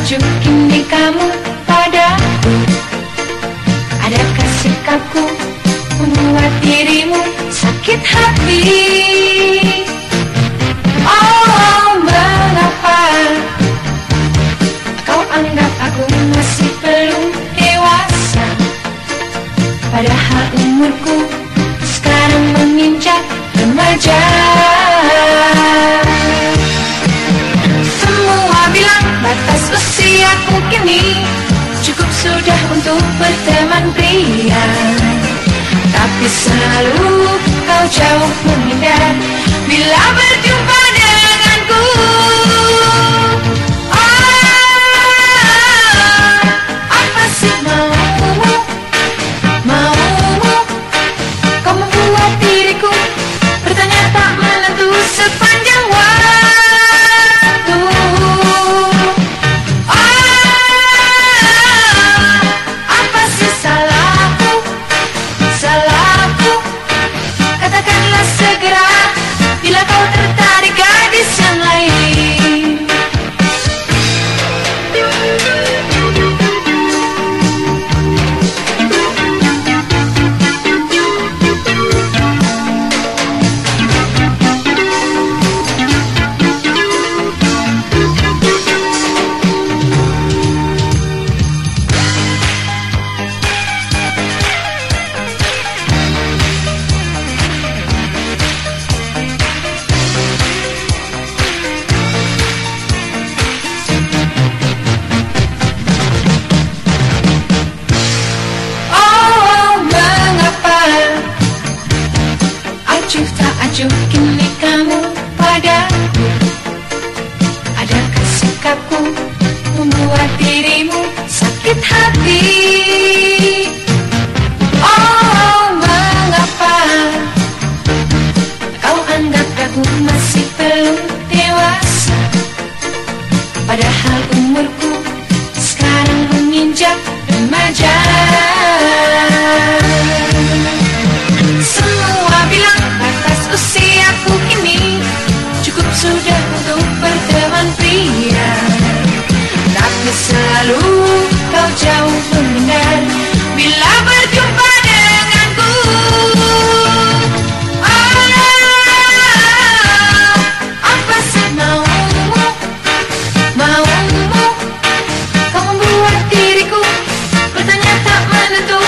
maju kini kamu padaku Adakah sikapku membuat dirimu sakit hati? Oh mengapa? Kau anggap aku masih belum dewasa. Padahal umurku sekarang menginjak remaja. Usiaku kini Cukup sudah untuk berteman pria. Tapi selalu kau jauh menghindar Bila berjumpa tunjukinlah kamu padaku. Ada sikapku membuat dirimu sakit hati. Oh mengapa? Kau anggap aku masih belum dewasa. Padahal umurku sekarang menginjak remaja.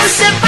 Joseph